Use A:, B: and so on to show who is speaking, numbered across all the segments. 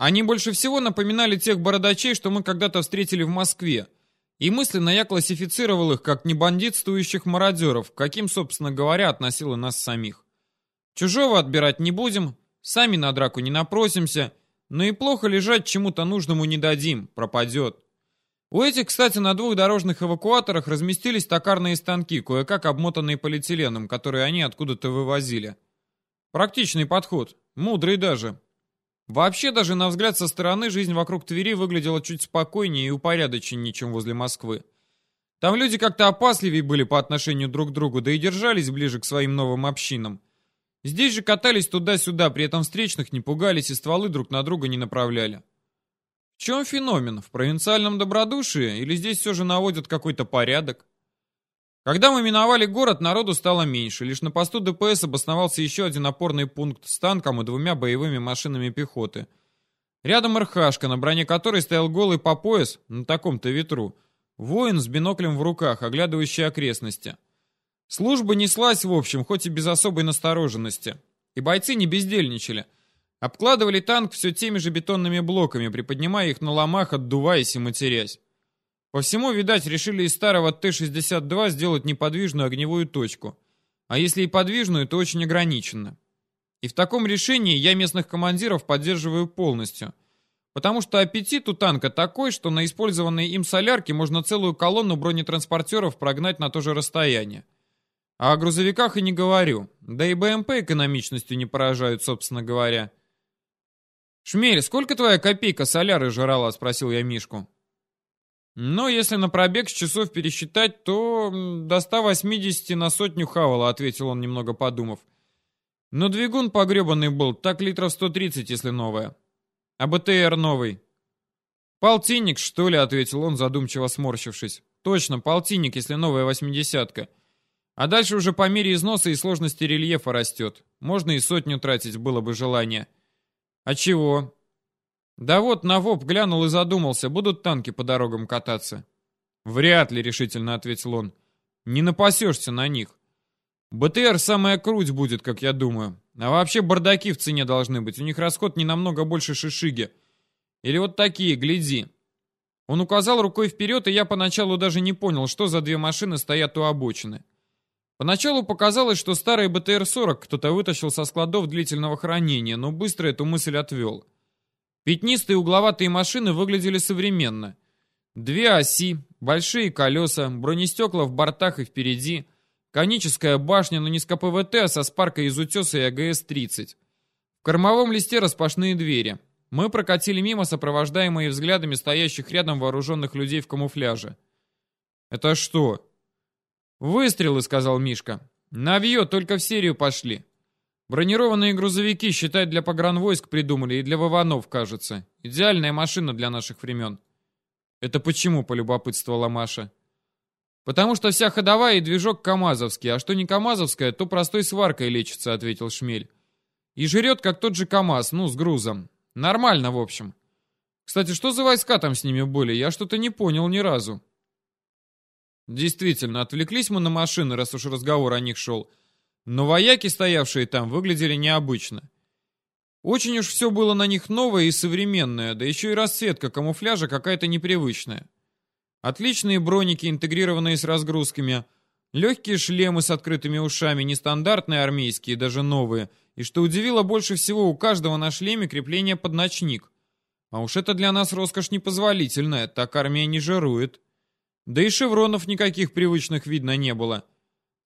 A: Они больше всего напоминали тех бородачей, что мы когда-то встретили в Москве. И мысленно я классифицировал их как небандитствующих мародеров, каким, собственно говоря, относило нас самих. Чужого отбирать не будем, сами на драку не напросимся, но и плохо лежать чему-то нужному не дадим, пропадет. У этих, кстати, на двух дорожных эвакуаторах разместились токарные станки, кое-как обмотанные полиэтиленом, которые они откуда-то вывозили. Практичный подход, мудрый даже. Вообще, даже на взгляд со стороны, жизнь вокруг Твери выглядела чуть спокойнее и упорядоченнее, чем возле Москвы. Там люди как-то опасливее были по отношению друг к другу, да и держались ближе к своим новым общинам. Здесь же катались туда-сюда, при этом встречных не пугались и стволы друг на друга не направляли. В чем феномен? В провинциальном добродушии? Или здесь все же наводят какой-то порядок? Когда мы миновали город, народу стало меньше. Лишь на посту ДПС обосновался еще один опорный пункт с танком и двумя боевыми машинами пехоты. Рядом РХшка, на броне которой стоял голый по пояс, на таком-то ветру, воин с биноклем в руках, оглядывающий окрестности. Служба неслась, в общем, хоть и без особой настороженности. И бойцы не бездельничали. Обкладывали танк все теми же бетонными блоками, приподнимая их на ломах, отдуваясь и матерясь. По всему, видать, решили из старого Т-62 сделать неподвижную огневую точку. А если и подвижную, то очень ограниченно. И в таком решении я местных командиров поддерживаю полностью. Потому что аппетит у танка такой, что на использованной им солярке можно целую колонну бронетранспортеров прогнать на то же расстояние. А о грузовиках и не говорю. Да и БМП экономичностью не поражают, собственно говоря. «Шмель, сколько твоя копейка соляры жрала?» — спросил я Мишку. Но если на пробег с часов пересчитать, то до 180 на сотню хавала, ответил он, немного подумав. Но двигун погребанный был, так литров 130, если новая. А БТР новый. Полтинник, что ли, ответил он, задумчиво сморщившись. Точно, полтинник, если новая восьмидесятка. А дальше уже по мере износа и сложности рельефа растет. Можно и сотню тратить, было бы желание. А чего? Да вот, на ВОП глянул и задумался, будут танки по дорогам кататься. Вряд ли, решительно ответил он. Не напасешься на них. БТР самая круть будет, как я думаю. А вообще бардаки в цене должны быть. У них расход не намного больше шишиги. Или вот такие, гляди. Он указал рукой вперед, и я поначалу даже не понял, что за две машины стоят у обочины. Поначалу показалось, что старый БТР-40 кто-то вытащил со складов длительного хранения, но быстро эту мысль отвел. Пятнистые угловатые машины выглядели современно. Две оси, большие колеса, бронестекла в бортах и впереди, коническая башня, но не с КПВТ, а со спаркой из утеса и АГС-30. В кормовом листе распашные двери. Мы прокатили мимо, сопровождаемые взглядами стоящих рядом вооруженных людей в камуфляже. «Это что?» «Выстрелы», — сказал Мишка. «Навье, только в серию пошли». Бронированные грузовики, считай, для погранвойск придумали и для Вованов, кажется. Идеальная машина для наших времен. Это почему, полюбопытствовала Маша. Потому что вся ходовая и движок КАМАЗовский, а что не КАМАЗовская, то простой сваркой лечится, ответил Шмель. И жрет, как тот же КАМАЗ, ну, с грузом. Нормально, в общем. Кстати, что за войска там с ними были? Я что-то не понял ни разу. Действительно, отвлеклись мы на машины, раз уж разговор о них шел. Но вояки, стоявшие там, выглядели необычно. Очень уж все было на них новое и современное, да еще и расцветка камуфляжа какая-то непривычная. Отличные броники, интегрированные с разгрузками, легкие шлемы с открытыми ушами, нестандартные армейские, даже новые, и что удивило больше всего, у каждого на шлеме крепление под ночник. А уж это для нас роскошь непозволительная, так армия не жирует. Да и шевронов никаких привычных видно не было.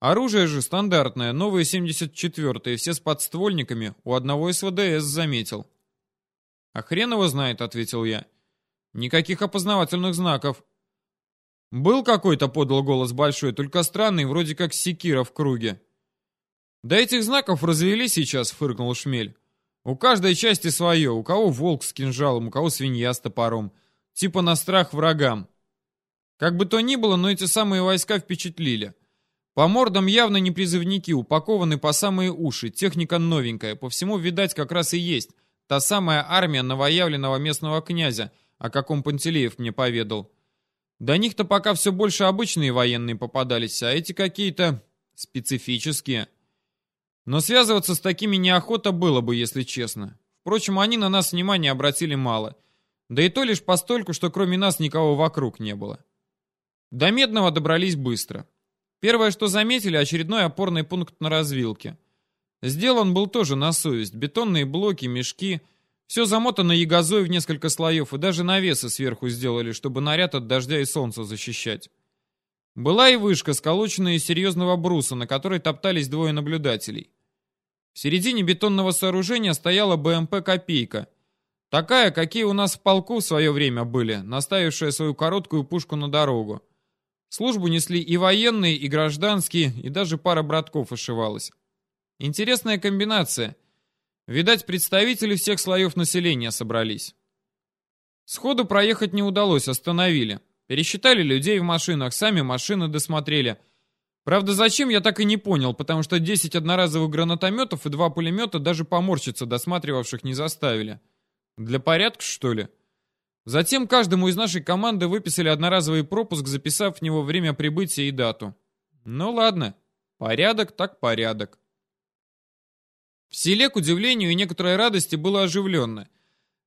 A: Оружие же стандартное, новые 74-е, все с подствольниками, у одного из ВДС заметил. «А хрен его знает», — ответил я. «Никаких опознавательных знаков». «Был какой-то», — подал голос большой, только странный, вроде как секира в круге. «Да этих знаков развели сейчас», — фыркнул Шмель. «У каждой части свое, у кого волк с кинжалом, у кого свинья с топором. Типа на страх врагам». Как бы то ни было, но эти самые войска впечатлили. По мордам явно не призывники, упакованы по самые уши, техника новенькая, по всему, видать, как раз и есть. Та самая армия новоявленного местного князя, о каком Пантелеев мне поведал. До них-то пока все больше обычные военные попадались, а эти какие-то специфические. Но связываться с такими неохота было бы, если честно. Впрочем, они на нас внимания обратили мало. Да и то лишь постольку, что кроме нас никого вокруг не было. До Медного добрались быстро. Первое, что заметили, очередной опорный пункт на развилке. Сделан был тоже на совесть. Бетонные блоки, мешки. Все замотано ягозой в несколько слоев, и даже навесы сверху сделали, чтобы наряд от дождя и солнца защищать. Была и вышка, сколоченная из серьезного бруса, на которой топтались двое наблюдателей. В середине бетонного сооружения стояла БМП «Копейка». Такая, какие у нас в полку в свое время были, наставившая свою короткую пушку на дорогу. Службу несли и военные, и гражданские, и даже пара братков ошивалась. Интересная комбинация. Видать, представители всех слоев населения собрались. Сходу проехать не удалось, остановили. Пересчитали людей в машинах, сами машины досмотрели – Правда, зачем, я так и не понял, потому что 10 одноразовых гранатометов и два пулемета даже поморщиться досматривавших не заставили. Для порядка, что ли? Затем каждому из нашей команды выписали одноразовый пропуск, записав в него время прибытия и дату. Ну ладно, порядок так порядок. В селе, к удивлению и некоторой радости, было оживленно.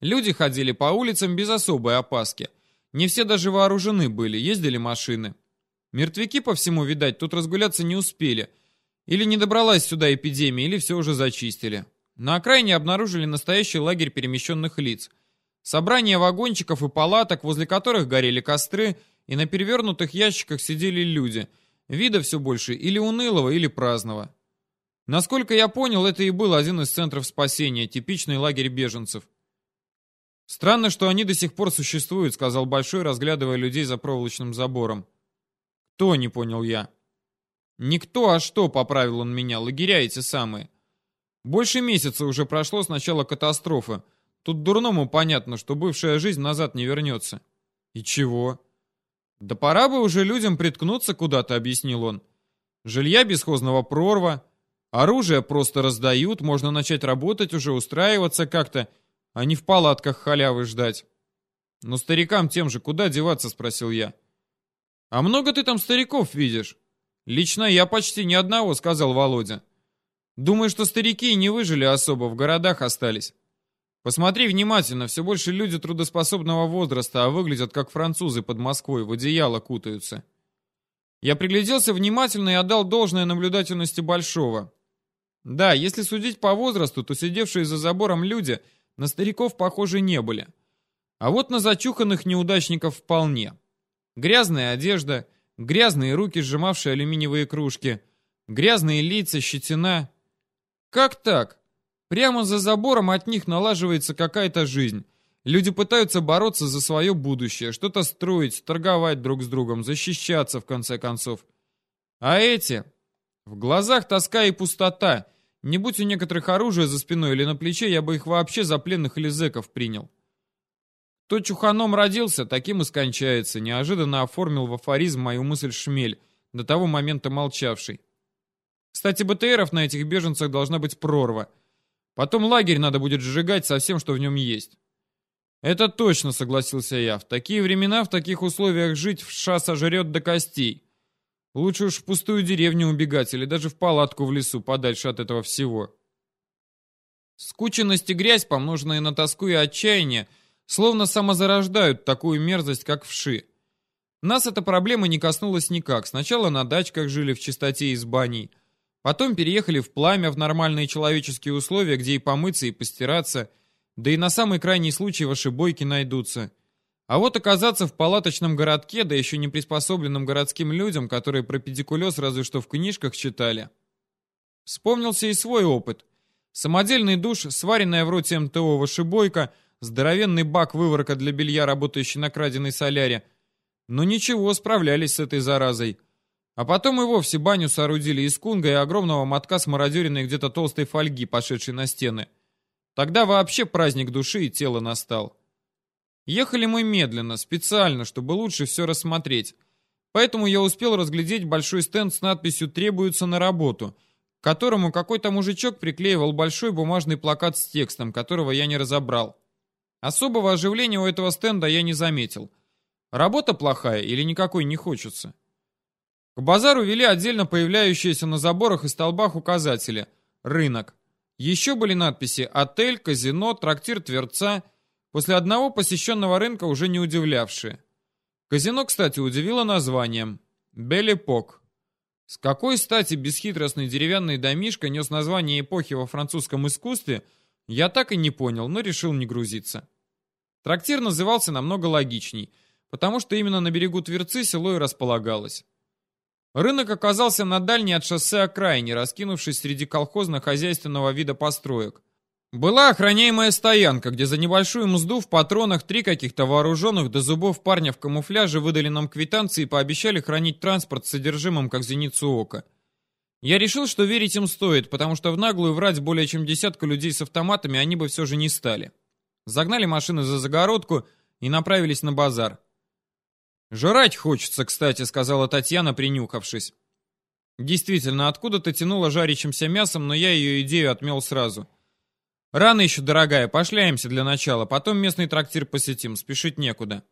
A: Люди ходили по улицам без особой опаски. Не все даже вооружены были, ездили машины. Мертвяки по всему, видать, тут разгуляться не успели. Или не добралась сюда эпидемия, или все уже зачистили. На окраине обнаружили настоящий лагерь перемещенных лиц. Собрание вагончиков и палаток, возле которых горели костры, и на перевернутых ящиках сидели люди. Вида все больше или унылого, или праздного. Насколько я понял, это и был один из центров спасения, типичный лагерь беженцев. «Странно, что они до сих пор существуют», — сказал Большой, разглядывая людей за проволочным забором. «Кто?» — не понял я. «Никто, а что?» — поправил он меня. «Лагеря эти самые. Больше месяца уже прошло с начала катастрофы. Тут дурному понятно, что бывшая жизнь назад не вернется». «И чего?» «Да пора бы уже людям приткнуться куда-то», — объяснил он. «Жилья бесхозного прорва, оружие просто раздают, можно начать работать уже, устраиваться как-то, а не в палатках халявы ждать». «Но старикам тем же куда деваться?» — спросил я. «А много ты там стариков видишь?» «Лично я почти ни одного», — сказал Володя. «Думаю, что старики не выжили особо, в городах остались. Посмотри внимательно, все больше люди трудоспособного возраста, а выглядят как французы под Москвой, в одеяло кутаются». Я пригляделся внимательно и отдал должное наблюдательности Большого. Да, если судить по возрасту, то сидевшие за забором люди на стариков похожи не были. А вот на зачуханных неудачников вполне. Грязная одежда, грязные руки, сжимавшие алюминиевые кружки, грязные лица, щетина. Как так? Прямо за забором от них налаживается какая-то жизнь. Люди пытаются бороться за свое будущее, что-то строить, торговать друг с другом, защищаться в конце концов. А эти? В глазах тоска и пустота. Не будь у некоторых оружия за спиной или на плече, я бы их вообще за пленных или зэков принял. Кто чуханом родился, таким и скончается, неожиданно оформил в афоризм мою мысль Шмель, до того момента молчавший. Кстати, БТРов на этих беженцах должна быть прорва. Потом лагерь надо будет сжигать со всем, что в нем есть. Это точно, согласился я. В такие времена, в таких условиях жить в ша сожрет до костей. Лучше уж в пустую деревню убегать или даже в палатку в лесу, подальше от этого всего. Скученность и грязь, помноженные на тоску и отчаяние, Словно самозарождают такую мерзость, как вши. Нас эта проблема не коснулась никак. Сначала на дачках жили в чистоте и баней. Потом переехали в пламя в нормальные человеческие условия, где и помыться, и постираться. Да и на самый крайний случай ваши бойки найдутся. А вот оказаться в палаточном городке, да еще не приспособленным городским людям, которые про педикулез разве что в книжках читали. Вспомнился и свой опыт. Самодельный душ, сваренная в роте МТО вышибойка — здоровенный бак выворка для белья, работающий на краденой соляре. Но ничего, справлялись с этой заразой. А потом и вовсе баню соорудили из кунга и огромного мотка смародеренной где-то толстой фольги, пошедшей на стены. Тогда вообще праздник души и тела настал. Ехали мы медленно, специально, чтобы лучше все рассмотреть. Поэтому я успел разглядеть большой стенд с надписью «Требуется на работу», к которому какой-то мужичок приклеивал большой бумажный плакат с текстом, которого я не разобрал. Особого оживления у этого стенда я не заметил. Работа плохая или никакой не хочется? К базару вели отдельно появляющиеся на заборах и столбах указатели. Рынок. Еще были надписи «Отель», «Казино», «Трактир Тверца», после одного посещенного рынка уже не удивлявшие. Казино, кстати, удивило названием «Белепок». С какой стати бесхитростный деревянный домишко нес название эпохи во французском искусстве, я так и не понял, но решил не грузиться. Трактир назывался намного логичней, потому что именно на берегу Тверцы село и располагалось. Рынок оказался на дальней от шоссе окраине, раскинувшись среди колхозно-хозяйственного вида построек. Была охраняемая стоянка, где за небольшую мзду в патронах три каких-то вооруженных до зубов парня в камуфляже выдали нам квитанции и пообещали хранить транспорт с содержимым, как зеницу ока. Я решил, что верить им стоит, потому что в наглую врать более чем десятка людей с автоматами они бы все же не стали. Загнали машины за загородку и направились на базар. «Жрать хочется, кстати», — сказала Татьяна, принюхавшись. Действительно, откуда-то тянуло жарящимся мясом, но я ее идею отмел сразу. «Рано еще, дорогая, пошляемся для начала, потом местный трактир посетим, спешить некуда».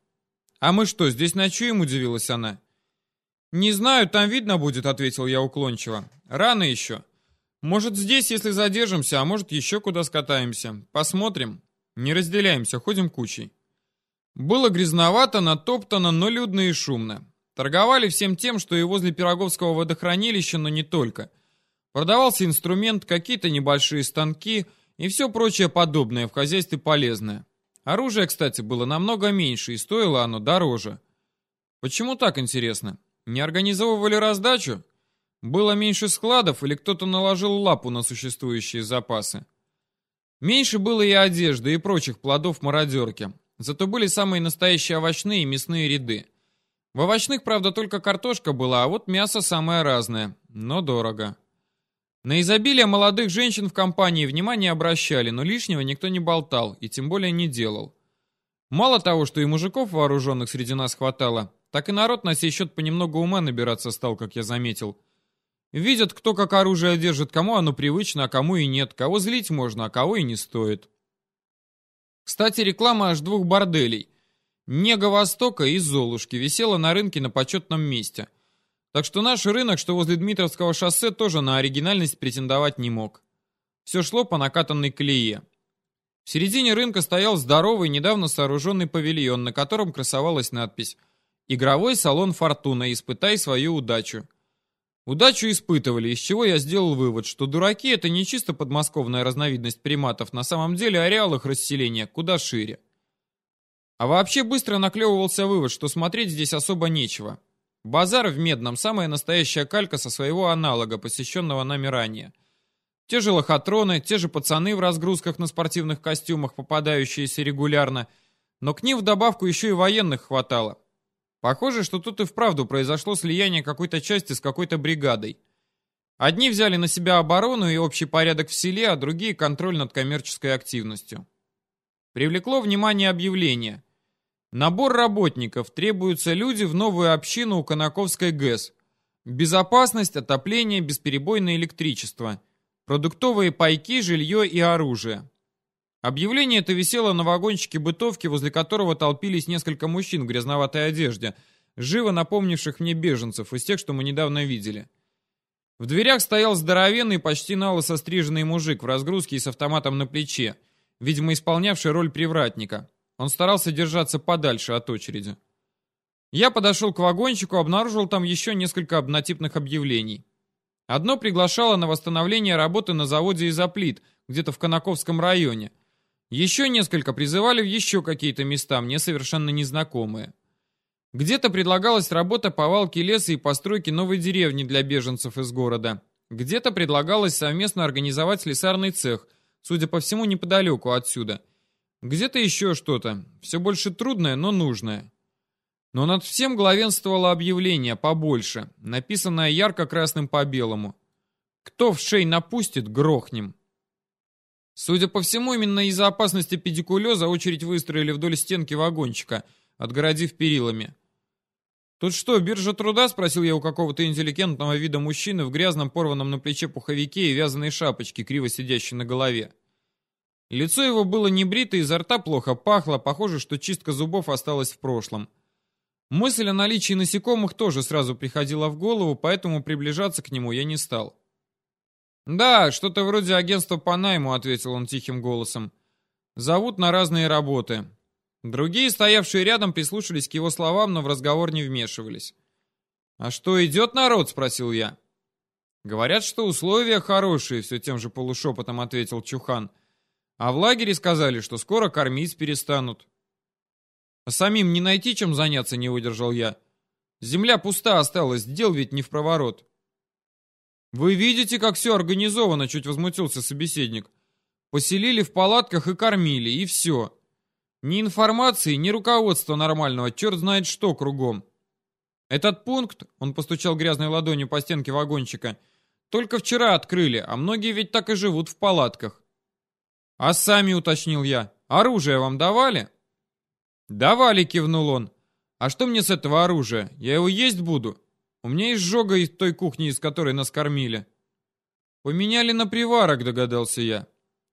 A: «А мы что, здесь ночуем?» — удивилась она. «Не знаю, там видно будет», — ответил я уклончиво. «Рано еще. Может, здесь, если задержимся, а может, еще куда скатаемся. Посмотрим. Не разделяемся, ходим кучей». Было грязновато, натоптано, но людно и шумно. Торговали всем тем, что и возле Пироговского водохранилища, но не только. Продавался инструмент, какие-то небольшие станки и все прочее подобное в хозяйстве полезное. Оружие, кстати, было намного меньше и стоило оно дороже. Почему так, интересно? Не организовывали раздачу? Было меньше складов или кто-то наложил лапу на существующие запасы? Меньше было и одежды, и прочих плодов мародерки. Зато были самые настоящие овощные и мясные ряды. В овощных, правда, только картошка была, а вот мясо самое разное, но дорого. На изобилие молодых женщин в компании внимания обращали, но лишнего никто не болтал и тем более не делал. Мало того, что и мужиков вооруженных среди нас хватало, так и народ на сей счет понемногу ума набираться стал, как я заметил. Видят, кто как оружие держит, кому оно привычно, а кому и нет, кого злить можно, а кого и не стоит. Кстати, реклама аж двух борделей. Нега Востока и Золушки висела на рынке на почетном месте. Так что наш рынок, что возле Дмитровского шоссе, тоже на оригинальность претендовать не мог. Все шло по накатанной колее. В середине рынка стоял здоровый, недавно сооруженный павильон, на котором красовалась надпись «Игровой салон Фортуна. Испытай свою удачу». Удачу испытывали, из чего я сделал вывод, что дураки — это не чисто подмосковная разновидность приматов, на самом деле ареал их расселения куда шире. А вообще быстро наклевывался вывод, что смотреть здесь особо нечего. Базар в Медном — самая настоящая калька со своего аналога, посещенного нами ранее. Те же лохотроны, те же пацаны в разгрузках на спортивных костюмах, попадающиеся регулярно, но к ним в добавку еще и военных хватало. Похоже, что тут и вправду произошло слияние какой-то части с какой-то бригадой. Одни взяли на себя оборону и общий порядок в селе, а другие — контроль над коммерческой активностью. Привлекло внимание объявление. Набор работников. Требуются люди в новую общину у Конаковской ГЭС. Безопасность, отопление, бесперебойное электричество. Продуктовые пайки, жилье и оружие. Объявление это висело на вагончике бытовки, возле которого толпились несколько мужчин в грязноватой одежде, живо напомнивших мне беженцев из тех, что мы недавно видели. В дверях стоял здоровенный, почти налысо стриженный мужик в разгрузке и с автоматом на плече, видимо, исполнявший роль привратника. Он старался держаться подальше от очереди. Я подошел к вагончику, обнаружил там еще несколько однотипных объявлений. Одно приглашало на восстановление работы на заводе изоплит, где-то в Конаковском районе – еще несколько призывали в еще какие-то места, мне совершенно незнакомые. Где-то предлагалась работа по валке леса и постройке новой деревни для беженцев из города. Где-то предлагалось совместно организовать слесарный цех, судя по всему, неподалеку отсюда. Где-то еще что-то, все больше трудное, но нужное. Но над всем главенствовало объявление побольше, написанное ярко-красным по белому. «Кто в шей напустит, грохнем». Судя по всему, именно из-за опасности педикулеза очередь выстроили вдоль стенки вагончика, отгородив перилами. «Тут что, биржа труда?» — спросил я у какого-то интеллигентного вида мужчины в грязном порванном на плече пуховике и вязаной шапочке, криво сидящей на голове. Лицо его было небрито, изо рта плохо пахло, похоже, что чистка зубов осталась в прошлом. Мысль о наличии насекомых тоже сразу приходила в голову, поэтому приближаться к нему я не стал. «Да, что-то вроде агентства по найму», — ответил он тихим голосом. «Зовут на разные работы». Другие, стоявшие рядом, прислушались к его словам, но в разговор не вмешивались. «А что, идет народ?» — спросил я. «Говорят, что условия хорошие», — все тем же полушепотом ответил Чухан. «А в лагере сказали, что скоро кормить перестанут». «А самим не найти, чем заняться?» — не выдержал я. «Земля пуста осталась, дел ведь не в проворот». «Вы видите, как все организовано?» — чуть возмутился собеседник. «Поселили в палатках и кормили, и все. Ни информации, ни руководства нормального, черт знает что кругом. Этот пункт, он постучал грязной ладонью по стенке вагончика, — только вчера открыли, а многие ведь так и живут в палатках. А сами, уточнил я, оружие вам давали? Давали, кивнул он. А что мне с этого оружия? Я его есть буду? У меня есть жога из той кухни, из которой нас кормили. Поменяли на приварок, догадался я.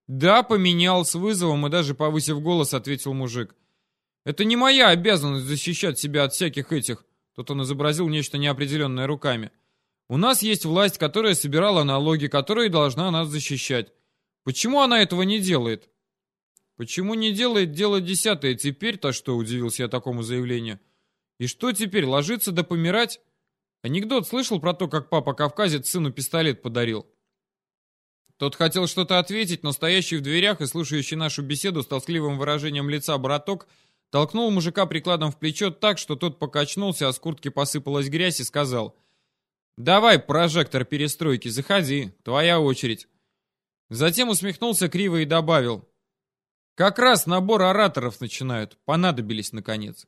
A: Да, поменял с вызовом и даже повысив голос, ответил мужик. Это не моя обязанность защищать себя от всяких этих. Тут он изобразил нечто неопределенное руками. У нас есть власть, которая собирала налоги, которая должна нас защищать. Почему она этого не делает? Почему не делает дело десятое? Теперь-то что, удивился я такому заявлению. И что теперь, ложиться да помирать? Анекдот слышал про то, как папа кавказец сыну пистолет подарил? Тот хотел что-то ответить, но стоящий в дверях и слушающий нашу беседу с тоскливым выражением лица браток толкнул мужика прикладом в плечо так, что тот покачнулся, а с куртки посыпалась грязь и сказал — «Давай, прожектор перестройки, заходи, твоя очередь». Затем усмехнулся криво и добавил. «Как раз набор ораторов начинают, понадобились наконец».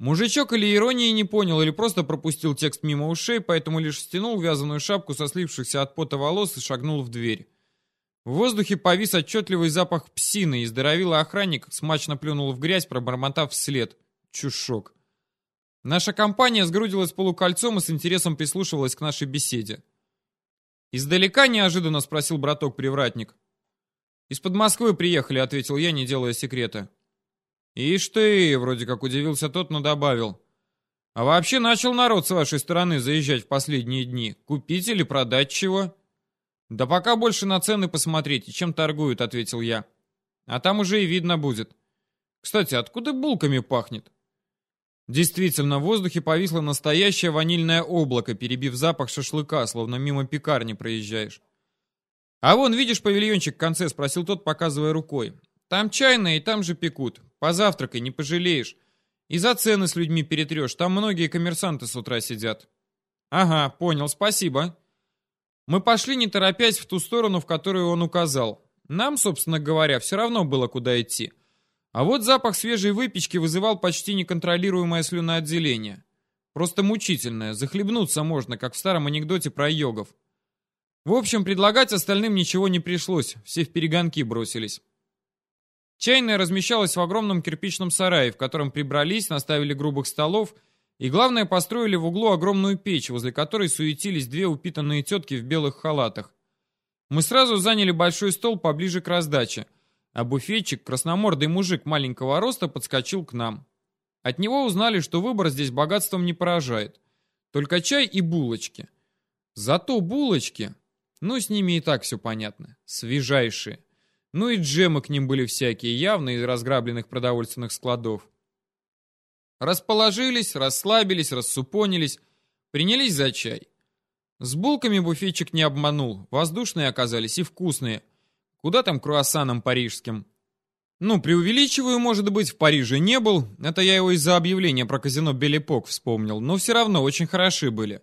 A: Мужичок или иронии не понял, или просто пропустил текст мимо ушей, поэтому лишь стянул вязаную шапку со слившихся от пота волос и шагнул в дверь. В воздухе повис отчетливый запах псины, и здоровилый охранник смачно плюнул в грязь, пробормотав вслед. Чушок. Наша компания сгрудилась полукольцом и с интересом прислушивалась к нашей беседе. «Издалека неожиданно?» — спросил браток-привратник. «Из-под Москвы приехали», — ответил я, не делая секрета. «Ишь ты!» — вроде как удивился тот, но добавил. «А вообще начал народ с вашей стороны заезжать в последние дни. Купить или продать чего?» «Да пока больше на цены посмотреть и чем торгуют», — ответил я. «А там уже и видно будет. Кстати, откуда булками пахнет?» Действительно, в воздухе повисло настоящее ванильное облако, перебив запах шашлыка, словно мимо пекарни проезжаешь. «А вон, видишь павильончик в конце?» — спросил тот, показывая рукой. «Там чайная и там же пекут. Позавтракай, не пожалеешь. И за цены с людьми перетрешь. Там многие коммерсанты с утра сидят». «Ага, понял, спасибо». Мы пошли, не торопясь, в ту сторону, в которую он указал. Нам, собственно говоря, все равно было куда идти. А вот запах свежей выпечки вызывал почти неконтролируемое слюноотделение. Просто мучительное, захлебнуться можно, как в старом анекдоте про йогов. В общем, предлагать остальным ничего не пришлось, все в перегонки бросились. Чайная размещалась в огромном кирпичном сарае, в котором прибрались, наставили грубых столов и, главное, построили в углу огромную печь, возле которой суетились две упитанные тетки в белых халатах. Мы сразу заняли большой стол поближе к раздаче – а буфетчик, красномордый мужик маленького роста, подскочил к нам. От него узнали, что выбор здесь богатством не поражает. Только чай и булочки. Зато булочки, ну с ними и так все понятно, свежайшие. Ну и джемы к ним были всякие, явно из разграбленных продовольственных складов. Расположились, расслабились, рассупонились, принялись за чай. С булками буфетчик не обманул, воздушные оказались и вкусные, Куда там круассаном парижским? Ну, преувеличиваю, может быть, в Париже не был. Это я его из-за объявления про казино Белепок вспомнил. Но все равно очень хороши были.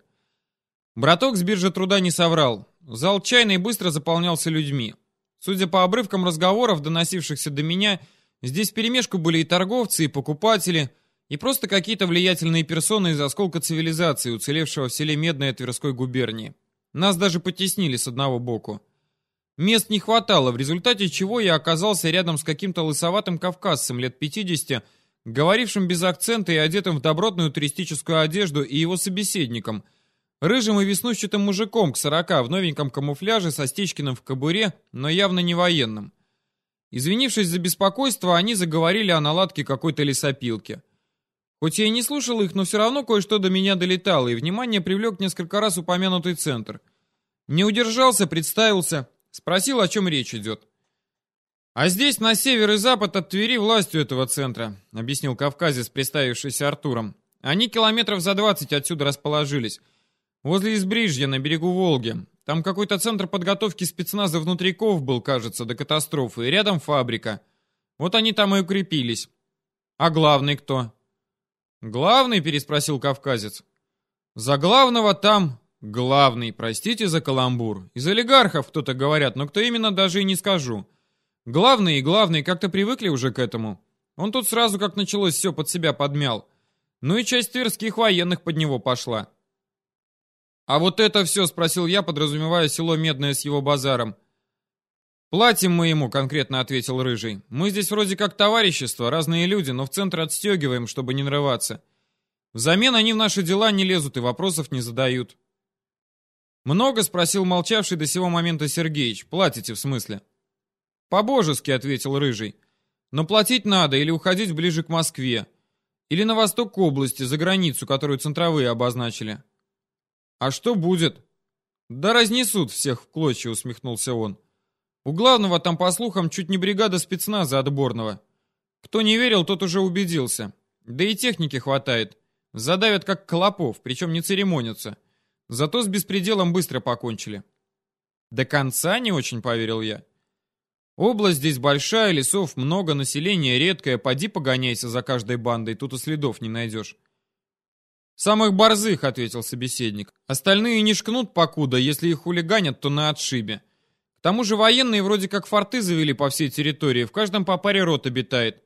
A: Браток с биржи труда не соврал. Зал чайный быстро заполнялся людьми. Судя по обрывкам разговоров, доносившихся до меня, здесь перемешку были и торговцы, и покупатели, и просто какие-то влиятельные персоны из осколка цивилизации, уцелевшего в селе Медное Тверской губернии. Нас даже потеснили с одного боку. Мест не хватало, в результате чего я оказался рядом с каким-то лысоватым кавказцем лет 50, говорившим без акцента и одетым в добротную туристическую одежду, и его собеседником, рыжим и веснущатым мужиком к 40 в новеньком камуфляже со Стечкиным в кобуре, но явно не военным. Извинившись за беспокойство, они заговорили о наладке какой-то лесопилки. Хоть я и не слушал их, но все равно кое-что до меня долетало, и внимание привлек несколько раз упомянутый центр – Не удержался, представился, спросил, о чем речь идет. «А здесь, на север и запад от Твери, властью этого центра», — объяснил кавказец, представившийся Артуром. «Они километров за двадцать отсюда расположились. Возле Избрижья, на берегу Волги. Там какой-то центр подготовки спецназа внутриков был, кажется, до катастрофы. И рядом фабрика. Вот они там и укрепились. А главный кто?» «Главный?» — переспросил кавказец. «За главного там главный, простите за каламбур. Из олигархов кто-то говорят, но кто именно, даже и не скажу». Главный и главный как-то привыкли уже к этому. Он тут сразу, как началось, все под себя подмял. Ну и часть тверских военных под него пошла. «А вот это все?» — спросил я, подразумевая село Медное с его базаром. «Платим мы ему», — конкретно ответил Рыжий. «Мы здесь вроде как товарищество, разные люди, но в центр отстегиваем, чтобы не нарываться. Взамен они в наши дела не лезут и вопросов не задают». «Много?» — спросил молчавший до сего момента Сергеич. «Платите, в смысле?» «По-божески», — ответил Рыжий. «Но платить надо или уходить ближе к Москве. Или на восток области, за границу, которую центровые обозначили». «А что будет?» «Да разнесут всех в клочья», — усмехнулся он. «У главного там, по слухам, чуть не бригада спецназа отборного. Кто не верил, тот уже убедился. Да и техники хватает. Задавят как клопов, причем не церемонятся. Зато с беспределом быстро покончили». «До конца не очень поверил я». Область здесь большая, лесов много, население редкое, поди погоняйся за каждой бандой, тут и следов не найдешь. «Самых борзых», — ответил собеседник. «Остальные не шкнут покуда, если их хулиганят, то на отшибе. К тому же военные вроде как форты завели по всей территории, в каждом по паре рот обитает.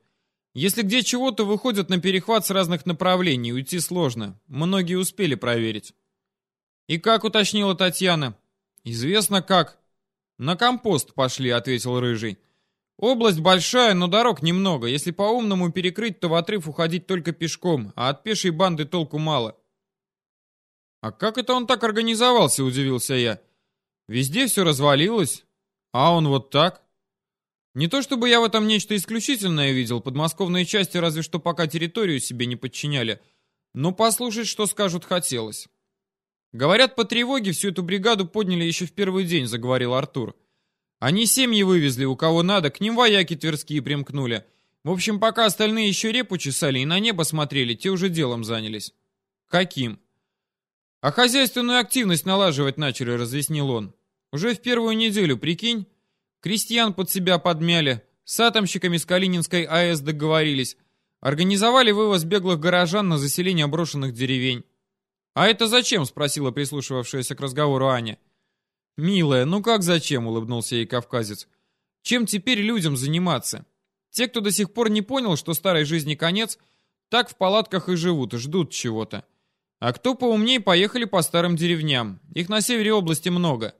A: Если где чего-то выходят на перехват с разных направлений, уйти сложно. Многие успели проверить». «И как?» — уточнила Татьяна. «Известно как. «На компост пошли», — ответил Рыжий. «Область большая, но дорог немного. Если по-умному перекрыть, то в отрыв уходить только пешком, а от пешей банды толку мало». «А как это он так организовался?» — удивился я. «Везде все развалилось, а он вот так». Не то чтобы я в этом нечто исключительное видел, подмосковные части разве что пока территорию себе не подчиняли, но послушать, что скажут, хотелось. Говорят, по тревоге всю эту бригаду подняли еще в первый день, заговорил Артур. Они семьи вывезли, у кого надо, к ним вояки тверские примкнули. В общем, пока остальные еще репу чесали и на небо смотрели, те уже делом занялись. Каким? А хозяйственную активность налаживать начали, разъяснил он. Уже в первую неделю, прикинь? Крестьян под себя подмяли, с атомщиками с Калининской АЭС договорились, организовали вывоз беглых горожан на заселение брошенных деревень. «А это зачем?» — спросила прислушивавшаяся к разговору Аня. «Милая, ну как зачем?» — улыбнулся ей кавказец. «Чем теперь людям заниматься? Те, кто до сих пор не понял, что старой жизни конец, так в палатках и живут, ждут чего-то. А кто поумнее, поехали по старым деревням. Их на севере области много.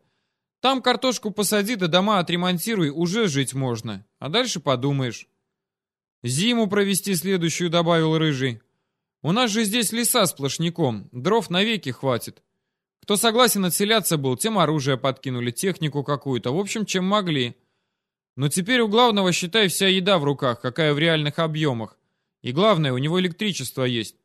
A: Там картошку посади да дома отремонтируй, уже жить можно. А дальше подумаешь». «Зиму провести следующую», — добавил Рыжий. У нас же здесь леса сплошняком, дров навеки хватит. Кто согласен отселяться был, тем оружие подкинули, технику какую-то, в общем, чем могли. Но теперь у главного, считай, вся еда в руках, какая в реальных объемах. И главное, у него электричество есть.